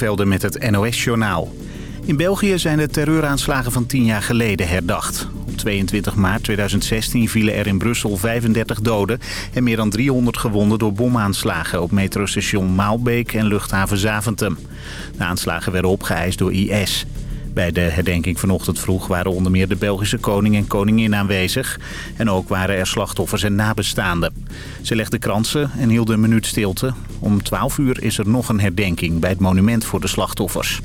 Velden met het NOS-journaal. In België zijn de terreuraanslagen van tien jaar geleden herdacht. Op 22 maart 2016 vielen er in Brussel 35 doden... en meer dan 300 gewonden door bomaanslagen op metrostation Maalbeek en luchthaven Zaventem. De aanslagen werden opgeëist door IS. Bij de herdenking vanochtend vroeg waren onder meer de Belgische koning en koningin aanwezig. En ook waren er slachtoffers en nabestaanden. Ze legden kransen en hielden een minuut stilte. Om 12 uur is er nog een herdenking bij het monument voor de slachtoffers.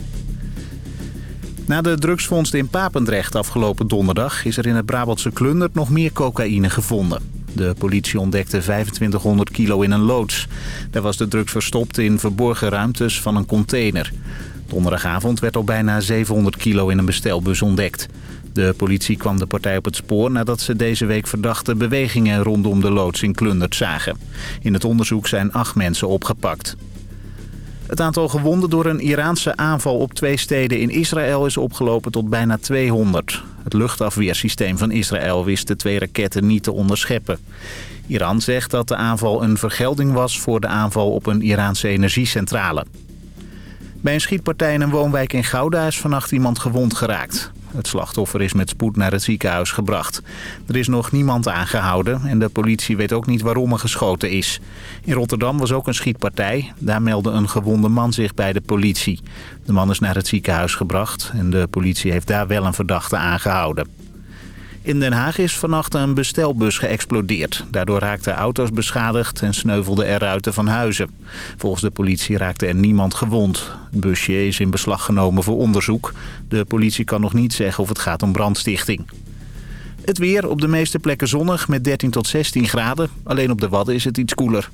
Na de drugsvondst in Papendrecht afgelopen donderdag... is er in het Brabantse Klundert nog meer cocaïne gevonden. De politie ontdekte 2500 kilo in een loods. Daar was de drugs verstopt in verborgen ruimtes van een container. Donderdagavond werd al bijna 700 kilo in een bestelbus ontdekt. De politie kwam de partij op het spoor nadat ze deze week verdachte bewegingen rondom de loods in Klundert zagen. In het onderzoek zijn acht mensen opgepakt. Het aantal gewonden door een Iraanse aanval op twee steden in Israël is opgelopen tot bijna 200. Het luchtafweersysteem van Israël wist de twee raketten niet te onderscheppen. Iran zegt dat de aanval een vergelding was voor de aanval op een Iraanse energiecentrale. Bij een schietpartij in een woonwijk in Gouda is vannacht iemand gewond geraakt. Het slachtoffer is met spoed naar het ziekenhuis gebracht. Er is nog niemand aangehouden en de politie weet ook niet waarom er geschoten is. In Rotterdam was ook een schietpartij. Daar meldde een gewonde man zich bij de politie. De man is naar het ziekenhuis gebracht en de politie heeft daar wel een verdachte aangehouden. In Den Haag is vannacht een bestelbus geëxplodeerd. Daardoor raakten auto's beschadigd en sneuvelden er ruiten van huizen. Volgens de politie raakte er niemand gewond. Het busje is in beslag genomen voor onderzoek. De politie kan nog niet zeggen of het gaat om brandstichting. Het weer op de meeste plekken zonnig met 13 tot 16 graden. Alleen op de Wadden is het iets koeler.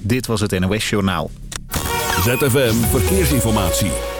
Dit was het NOS Journaal. ZFM Verkeersinformatie.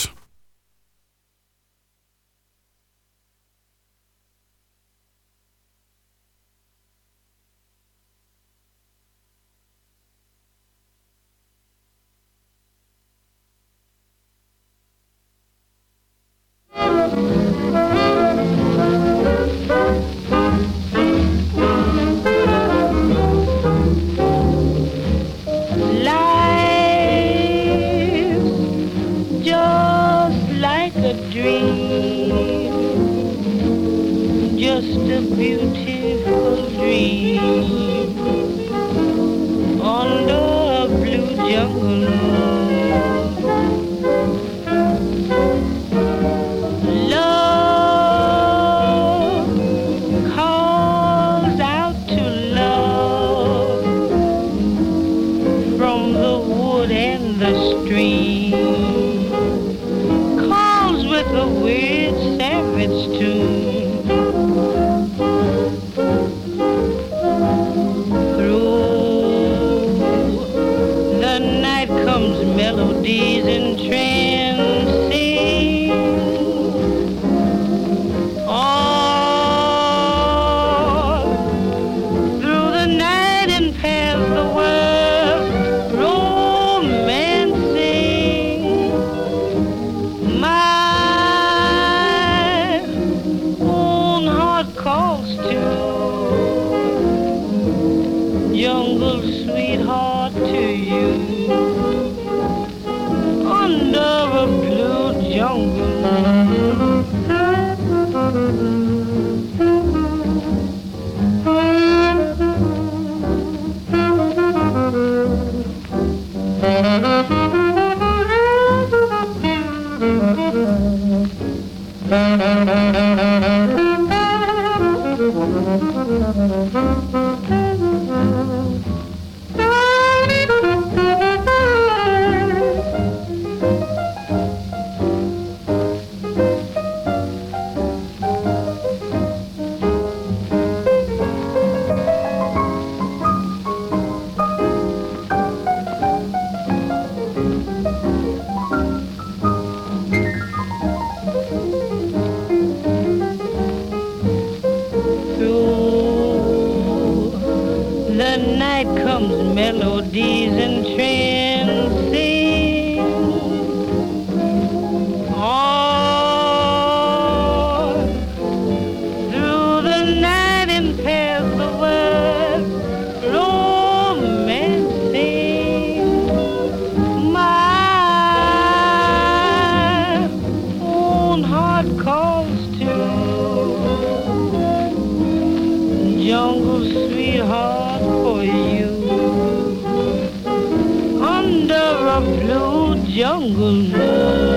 Jungle moon.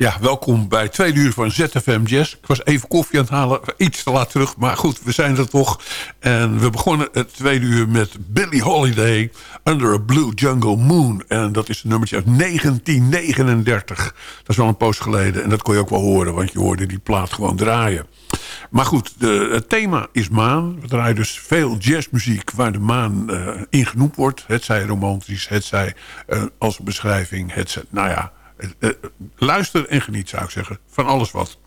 Ja, welkom bij twee uur van ZFM Jazz. Ik was even koffie aan het halen, iets te laat terug. Maar goed, we zijn er toch. En we begonnen het tweede uur met Billie Holiday... Under a Blue Jungle Moon. En dat is een nummertje uit 1939. Dat is wel een poos geleden. En dat kon je ook wel horen, want je hoorde die plaat gewoon draaien. Maar goed, het thema is maan. We draaien dus veel jazzmuziek waar de maan eh, in genoemd wordt. Het zij romantisch, het zij eh, als beschrijving. Het zij, nou ja, luister en geniet zou ik zeggen. Van alles wat.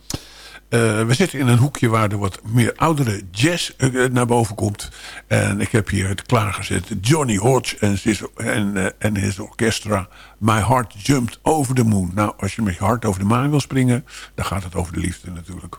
Eh, we zitten in een hoekje waar er wat meer oudere jazz eh, naar boven komt. En ik heb hier het klaargezet. Johnny Hodge en, his, en, eh, en orchestra. My Heart Jumped Over the Moon. Nou, als je met je hart over de maan wil springen... dan gaat het over de liefde natuurlijk.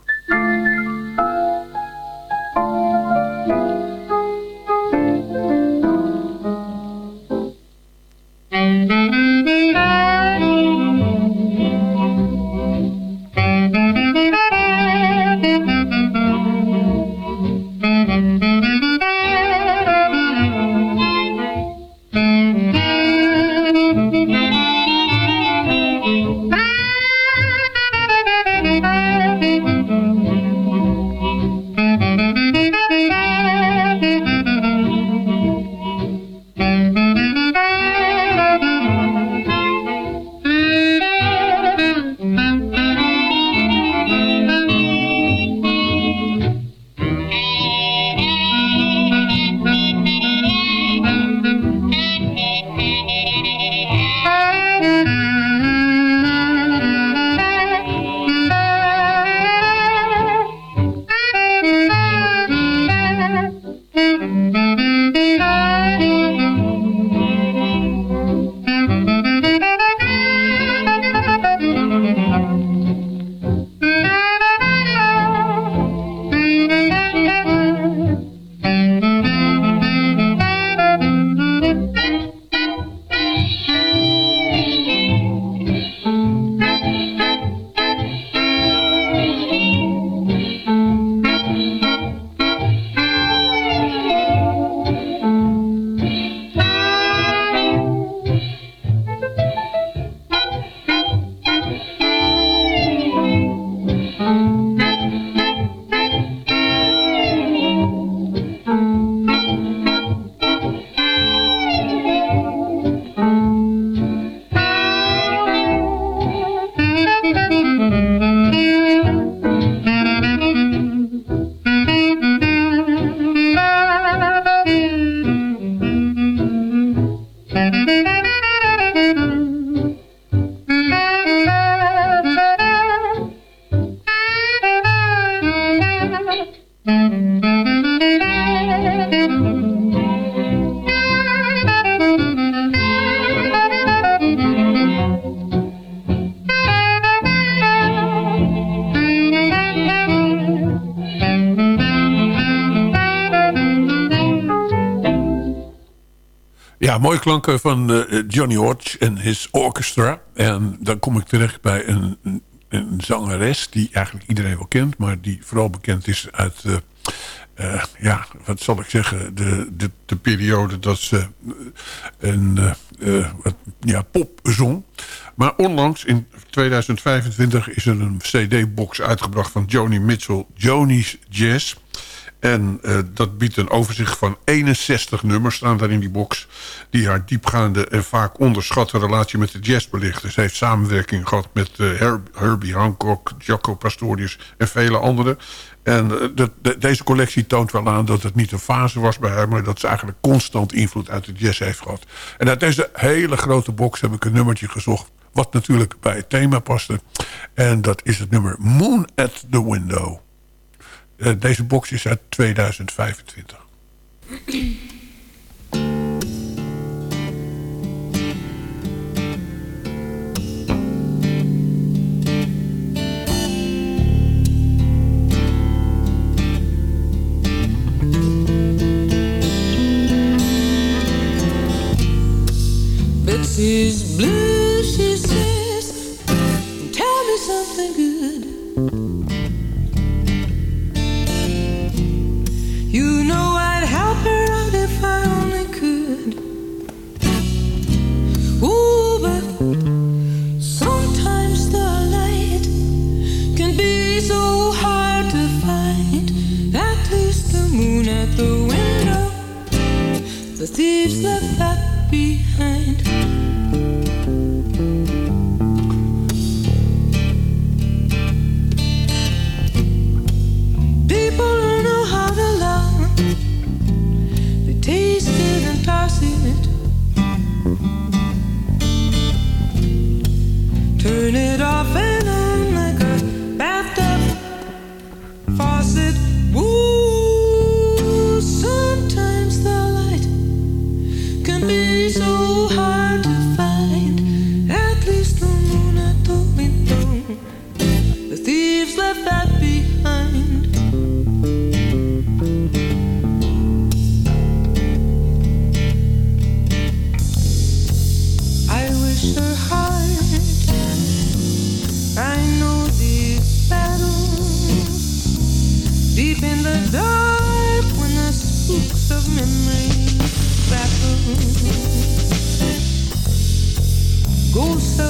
Mooie klanken van eh, Johnny Hodge en his orchestra. En dan kom ik terecht bij een, een, zangeres die eigenlijk iedereen wel kent... maar die vooral bekend is uit, eh, eh, ja, wat zal ik zeggen... de, de, de periode dat ze een ja, pop zong. Maar onlangs, in 2025, is er een cd-box uitgebracht van Joni Mitchell... Joni's Jazz... En uh, dat biedt een overzicht van 61 nummers, staan daar in die box... die haar diepgaande en vaak onderschatte relatie met de jazz belichten. Ze heeft samenwerking gehad met Herb, Herbie Hancock, Jaco Pastorius en vele anderen. En de, deze collectie toont wel aan dat het niet een fase was bij haar... maar dat ze eigenlijk constant invloed uit de jazz heeft gehad. En uit deze hele grote box heb ik een nummertje gezocht... wat natuurlijk bij het thema paste. En dat is het nummer Moon at the Window. Eh, deze box is uit 2025. the thieves left back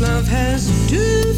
love has due.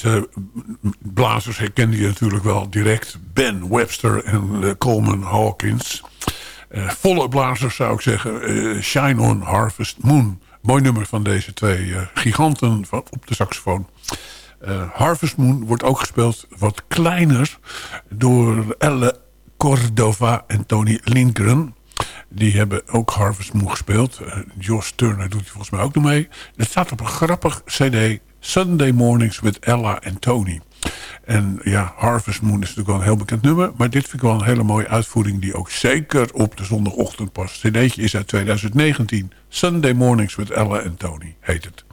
Deze blazers herkende je natuurlijk wel direct. Ben Webster en eh, Coleman Hawkins. Eh, volle blazers zou ik zeggen. Eh, Shine on Harvest Moon. Mooi nummer van deze twee giganten op de saxofoon. Harvest Moon wordt ook gespeeld wat kleiner... door Elle Cordova en Tony Lindgren. Die hebben ook Harvest Moon gespeeld. Josh Turner doet volgens mij ook nog mee. Het staat op een grappig cd... Sunday Mornings with Ella en Tony. En ja, Harvest Moon is natuurlijk wel een heel bekend nummer. Maar dit vind ik wel een hele mooie uitvoering... die ook zeker op de zondagochtend past. CD'tje is uit 2019. Sunday Mornings with Ella en Tony heet het.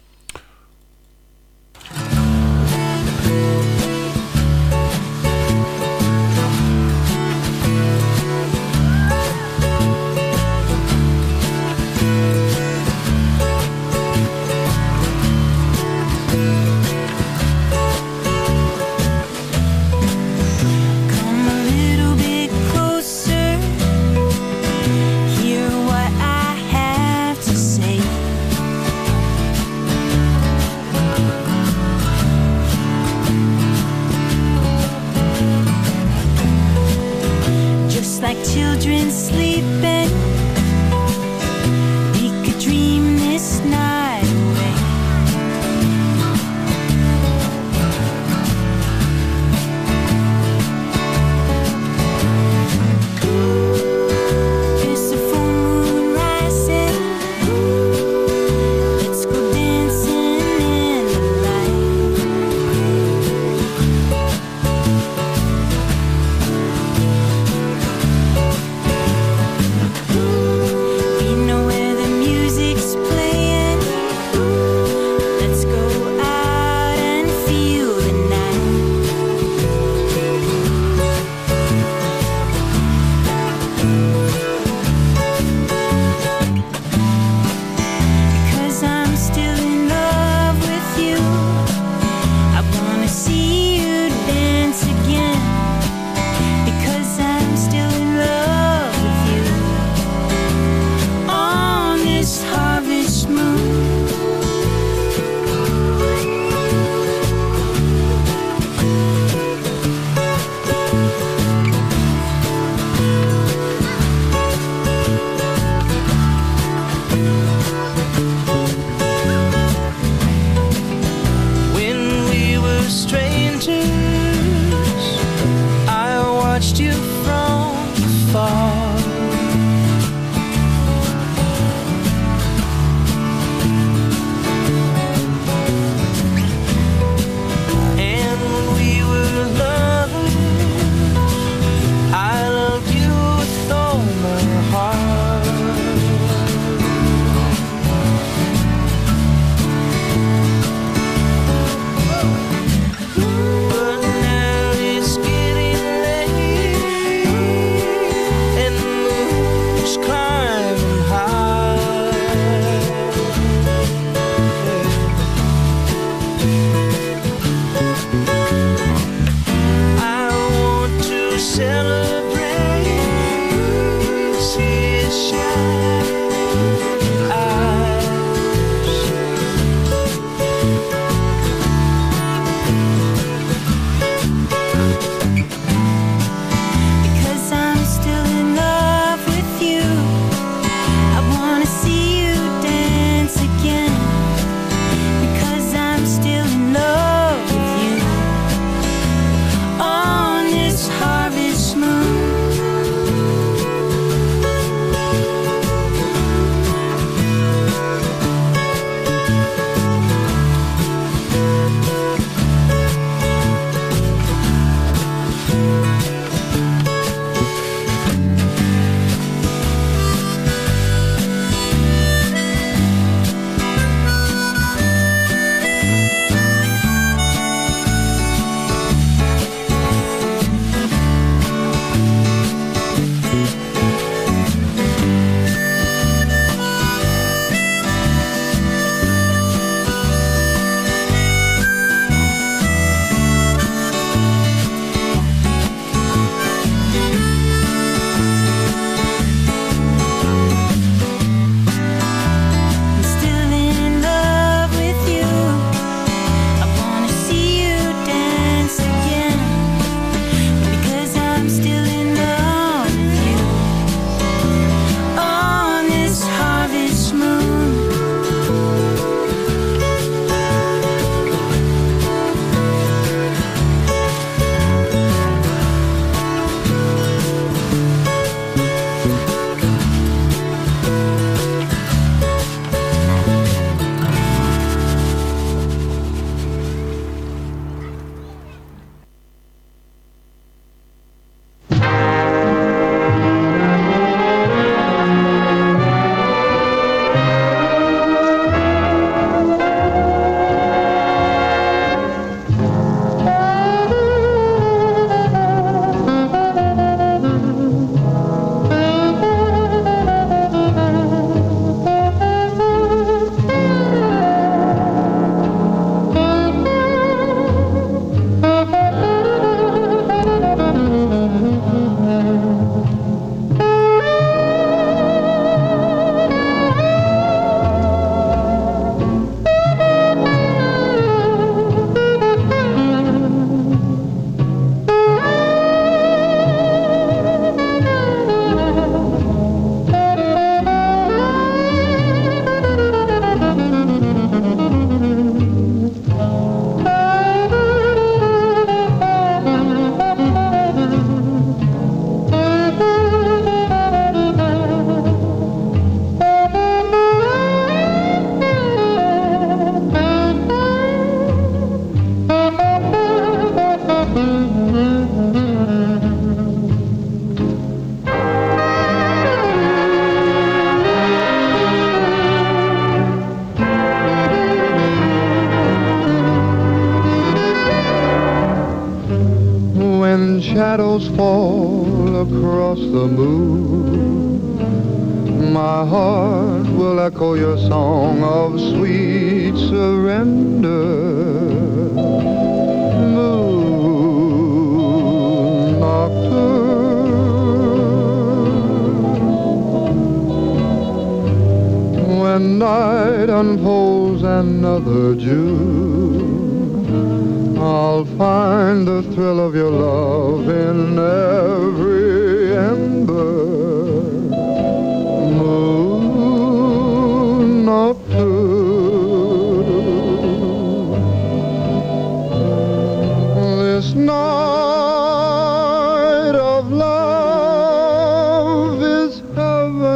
see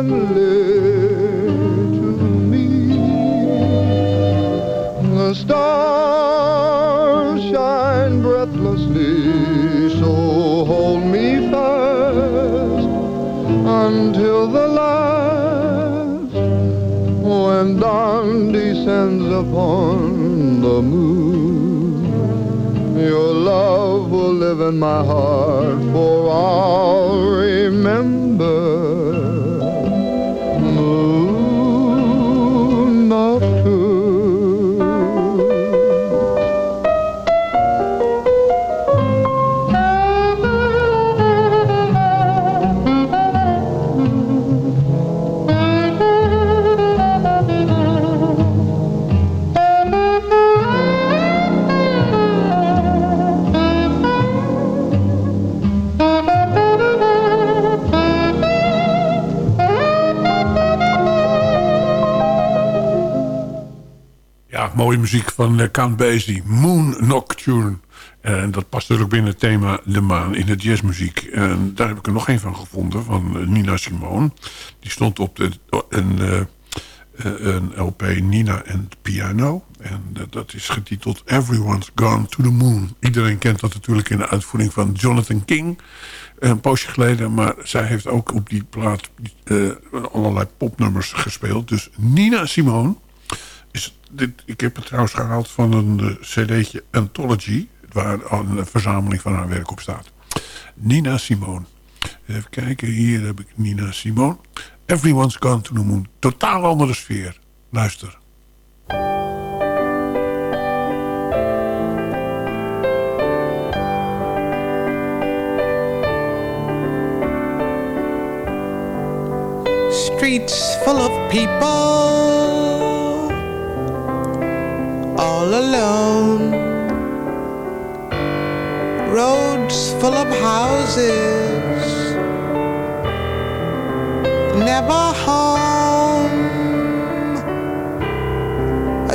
heavenly to me. The stars shine breathlessly, so hold me fast until the last, when dawn descends upon the moon. Your love will live in my heart, muziek van eh, Count Basie. Moon Nocturne. En dat past natuurlijk binnen het thema De Maan in de jazzmuziek. En daar heb ik er nog een van gevonden, van eh, Nina Simone. Die stond op de, een, eh, eh, een LP Nina en Piano. En eh, dat is getiteld Everyone's Gone to the Moon. Iedereen kent dat natuurlijk in de uitvoering van Jonathan King. Een poosje geleden. Maar zij heeft ook op die plaat eh, allerlei popnummers gespeeld. Dus Nina Simone dit, ik heb het trouwens gehaald van een eh, cd'tje Anthology... waar een verzameling van haar werk op staat. Nina Simone. Even kijken, hier heb ik Nina Simone. Everyone's Gone to the Moon. Totaal andere sfeer. Luister. Streets full of people, all alone. Roads full of houses, never home.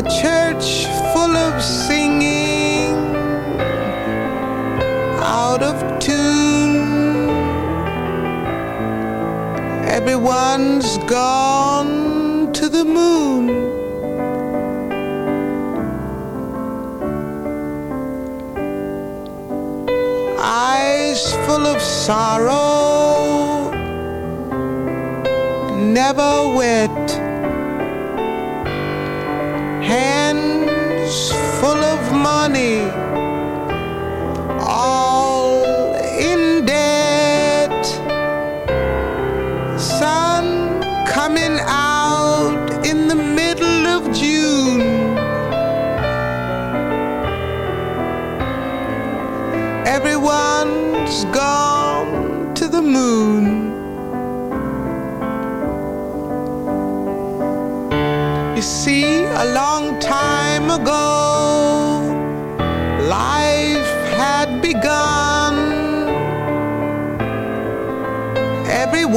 A church full of singing, out of tune. Everyone's gone to the moon. Full of sorrow, never wet. Hands full of money,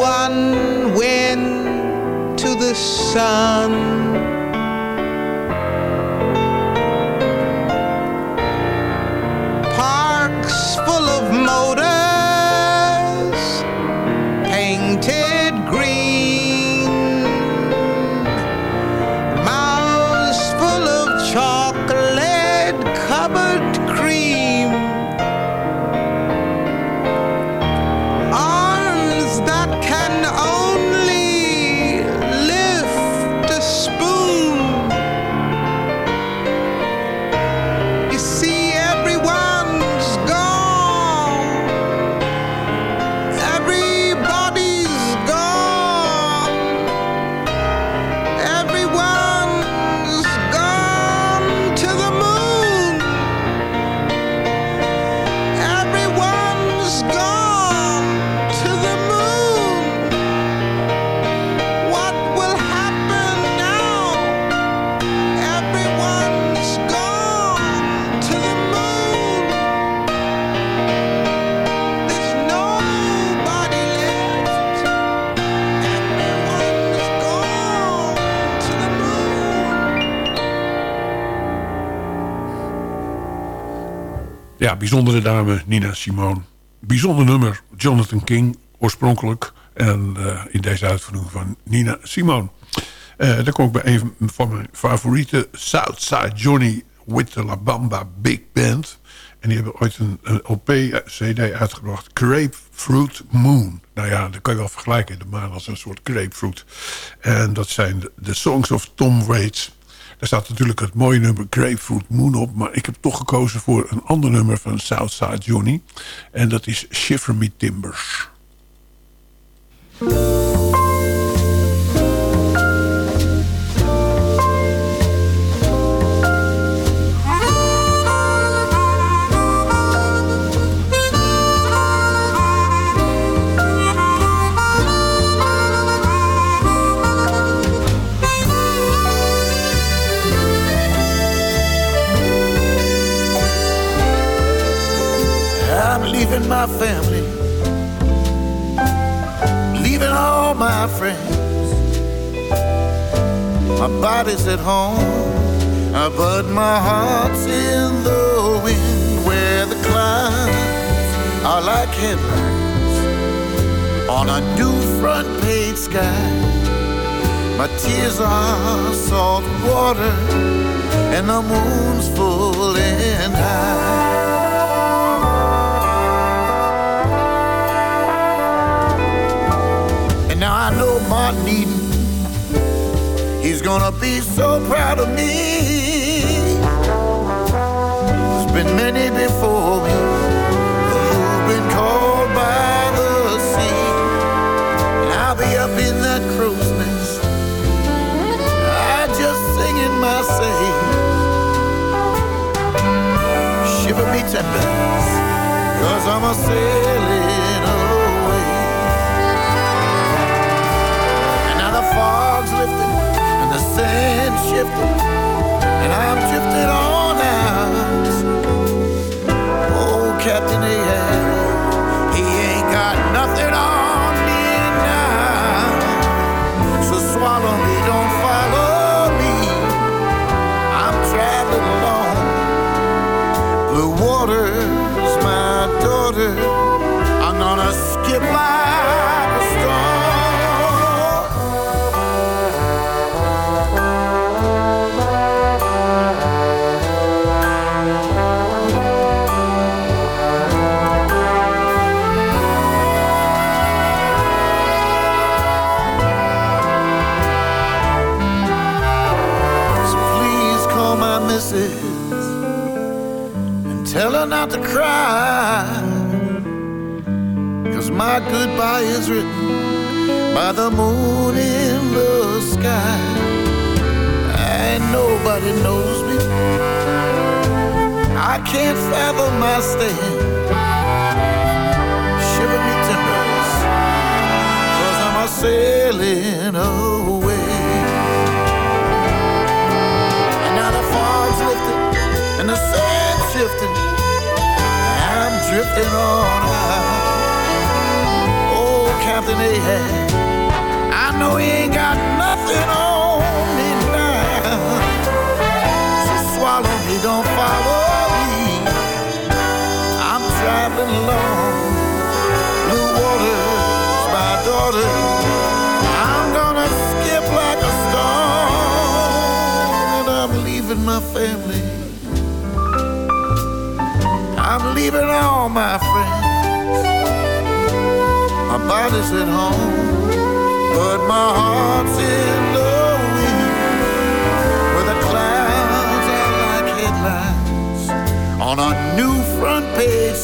everyone went to the sun. Bijzondere dame, Nina Simone. Bijzonder nummer, Jonathan King, oorspronkelijk. En eh, in deze uitvoering van Nina Simone. Eh dan kom ik bij een van mijn favoriete... Southside Johnny with the La Bamba Big Band. En die hebben ooit een, een LP-CD uitgebracht. Grapefruit Moon. Nou ja, dat kan je wel vergelijken. De maan als een soort grapefruit. En dat zijn de songs of Tom Waits. Daar staat natuurlijk het mooie nummer Grapefruit Moon op. Maar ik heb toch gekozen voor een ander nummer van Southside Johnny. En dat is Shiver Me Timbers. At home, but my heart's in the wind where the clouds are like headlines on a new front page sky. My tears are salt water, and the moon's full and high. And now I know Martin he's gonna be so proud of me. There's been many before me who've been called by the sea. And I'll be up in that crow's nest, I just singing my say. Shiver me timbers, cause I'm a sailing sand shifting, and I'm drifting on out. Oh, Captain Ahab, he ain't got nothing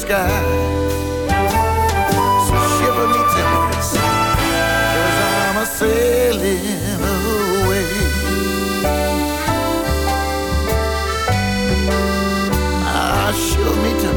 sky. So shiver me timbers, cause I'm a sailing away. Ah, shiver me timbers.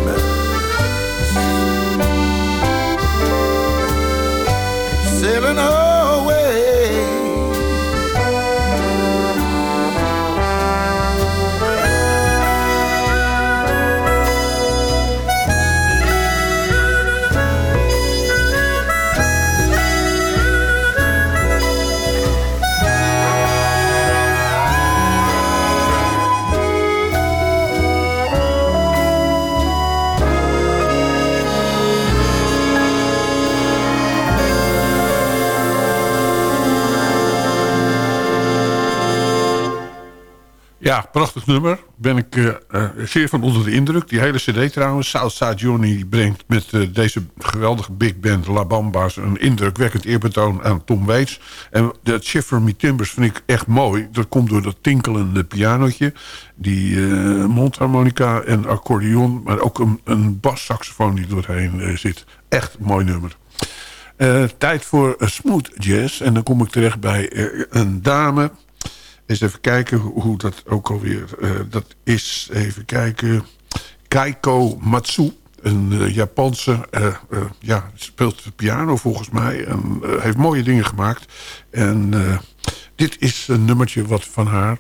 Ja, prachtig nummer. Ben ik eh, eh, zeer van onder de indruk. Die hele cd trouwens. Southside Johnny brengt met eh, deze geweldige big band La Bamba's... een indrukwekkend eerbetoon aan Tom Waits. En dat Shiver Me Timbers vind ik echt mooi. Dat komt door dat tinkelende pianotje. Die mondharmonica en accordeon. Maar ook een, een bassaxofoon die doorheen zit. Echt mooi nummer. tijd voor smooth jazz. En dan kom ik terecht bij een dame eens even kijken hoe dat ook alweer... Uh, dat is, even kijken... Kaiko Matsu. Een uh, Japanse, uh, ja, speelt piano volgens mij. En heeft mooie dingen gemaakt. En dit is een nummertje wat van haar.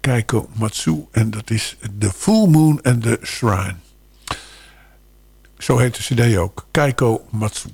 Kaiko Matsu. En dat is The Full Moon and the Shrine. Zo heet de cd ook. Kaiko Matsu.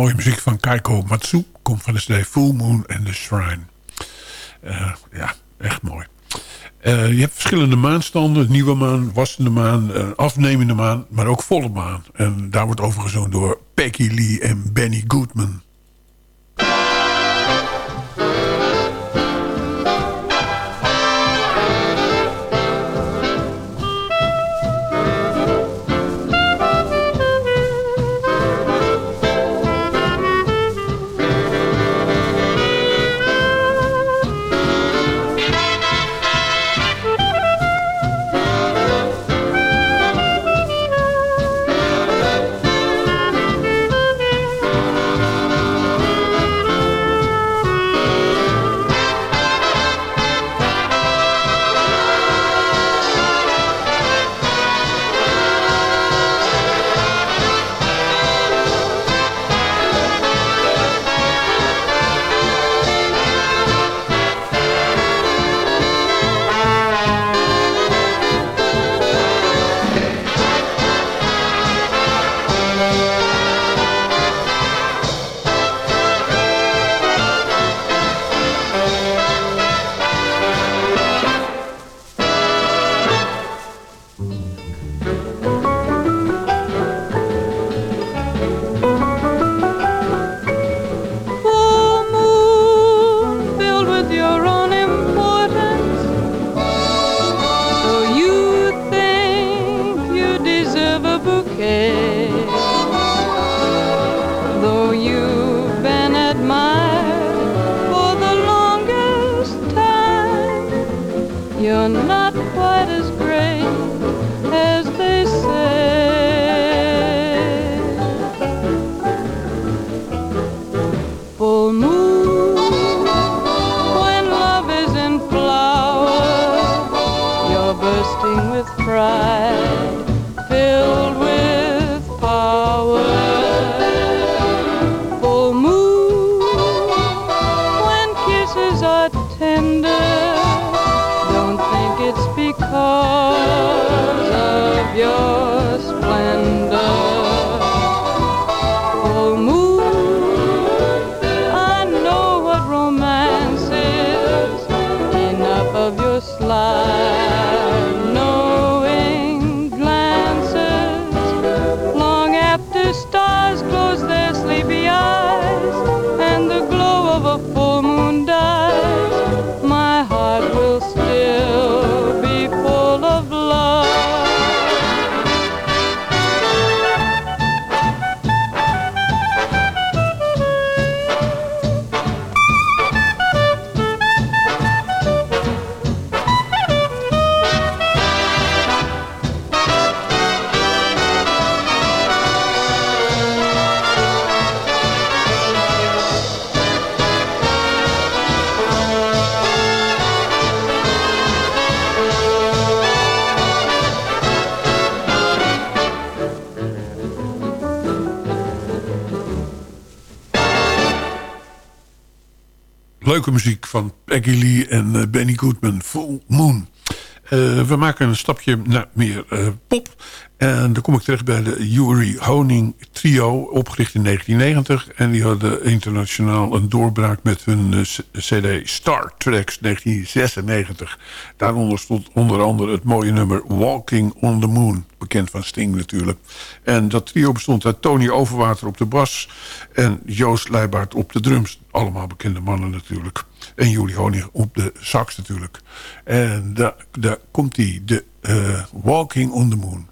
Mooie muziek van Kaiko Matsu. Komt van de CD Full Moon and the Shrine. Eh, ja, echt mooi. Eh, je hebt verschillende maanstanden. Nieuwe maan, wassende maan, eh, afnemende maan. Maar ook volle maan. En daar wordt over gezongen door Peggy Lee en Benny Goodman. Leuke muziek van Peggy Lee en eh, Benny Goodman. Full Moon. Eh, we maken een stapje naar meer eh, pop. En dan kom ik terecht bij de Yuri Honing Trio, opgericht in 1990. En die hadden internationaal een doorbraak met hun eh, cd Star Tracks 1996. Daaronder stond onder andere het mooie nummer Walking on the Moon. Bekend van Sting natuurlijk. En dat trio bestond uit Tony Overwater op de bas... en Joost Leijbaard op de drums. Allemaal bekende mannen natuurlijk. En Yuri Honing op de sax natuurlijk. En daar, daar komt hij, de eh, Walking on the Moon.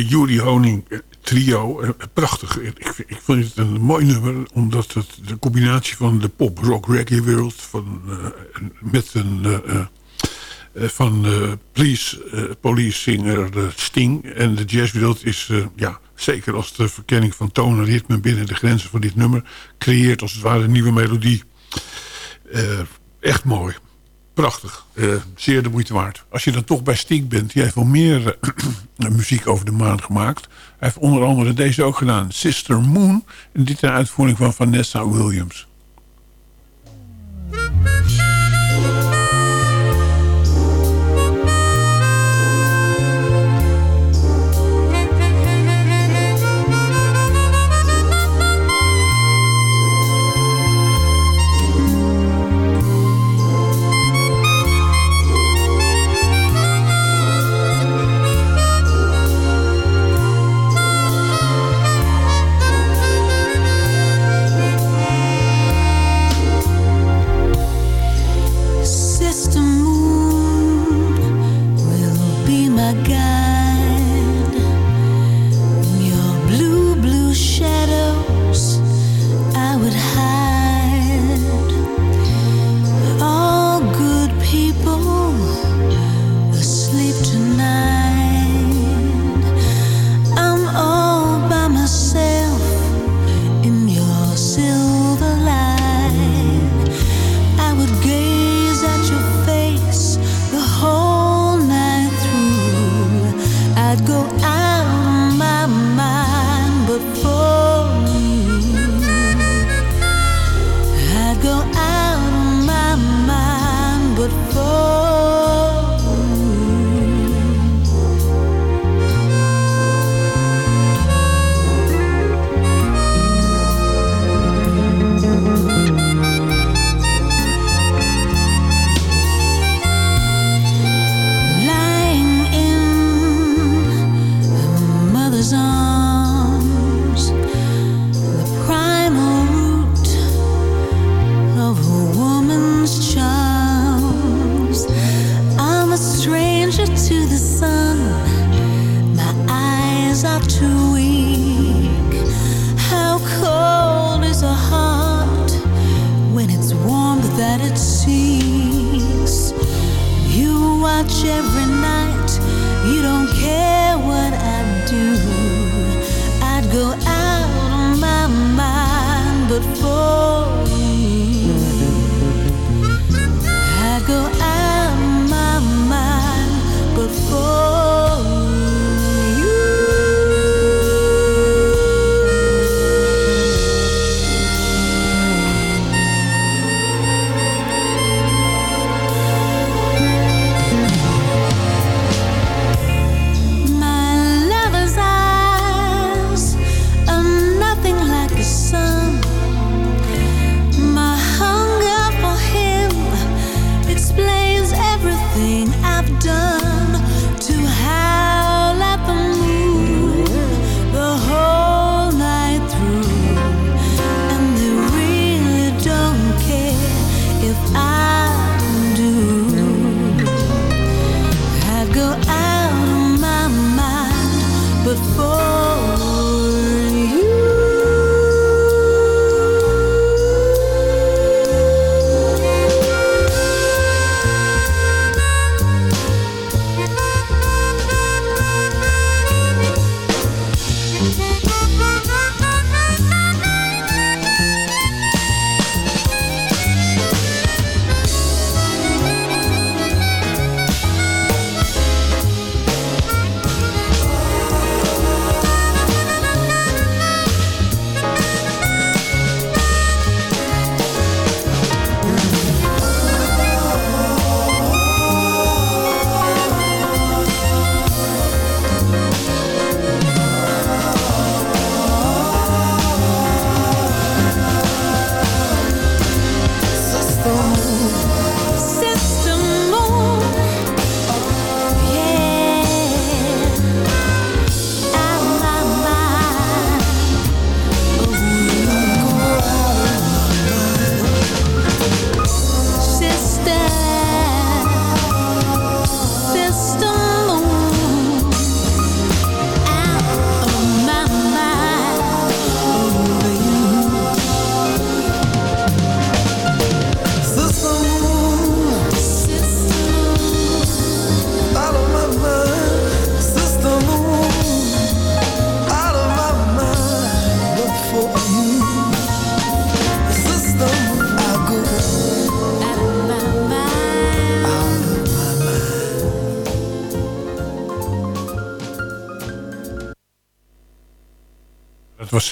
De Jury Honing eh, trio. eh, Prachtig. Ik, ik vind het een mooi nummer. Omdat het de combinatie van de pop, rock, reggae wereld... Van, eh, met een... van de police, eh, police singer Sting. En de jazzwereld is, ja, zeker als de verkenning van toon en ritme binnen de grenzen van dit nummer, creëert als het ware een nieuwe melodie. Echt mooi. Prachtig. Eh, zeer de moeite waard. Als je dan toch bij Sting bent, die heeft wel meer eh, muziek over de maan gemaakt. Hij heeft onder andere deze ook gedaan. Sister Moon. En dit een uitvoering van Vanessa Williams. it seems. You watch every night, you don't care what I do. I'd go out on my mind, but for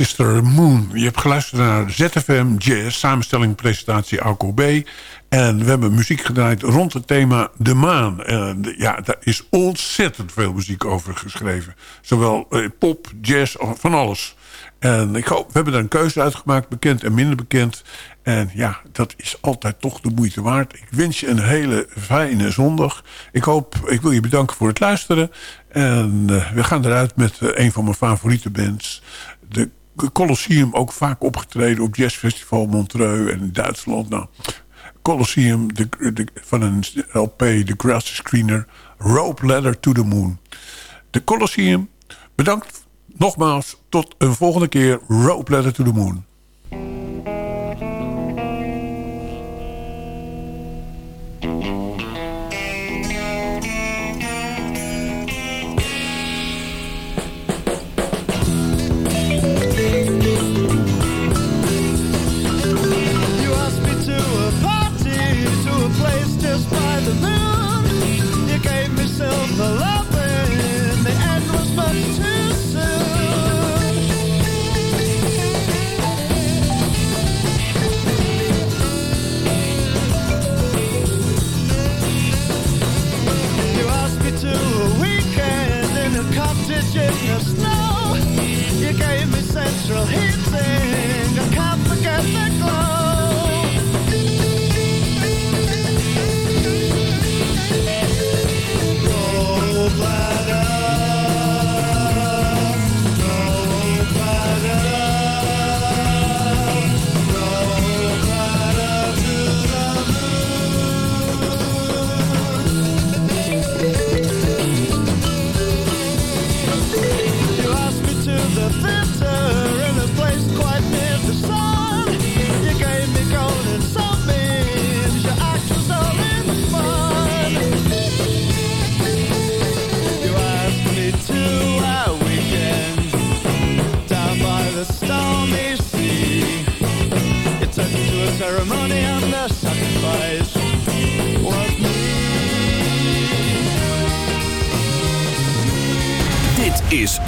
Sister Moon. Je hebt geluisterd naar ZFM Jazz, samenstelling, presentatie Alco B. En we hebben muziek gedraaid rond het thema De Maan. En de- ja, daar is ontzettend veel muziek over geschreven. Zowel eh, pop, jazz, van alles. En ik hoop, we hebben er een keuze uitgemaakt, bekend en minder bekend. En ja, dat is altijd toch de moeite waard. Ik wens je een hele fijne zondag. Ik hoop, ik wil je bedanken voor het luisteren. En eh, we gaan eruit met eh, een van mijn favoriete bands. De Colosseum ook vaak opgetreden op Jazzfestival Montreux en Duitsland. Nou, Colosseum de, van een LP, de Grass Screener, Rope Ladder to the Moon. De Colosseum, bedankt nogmaals. Tot een volgende keer, Rope Ladder to the Moon.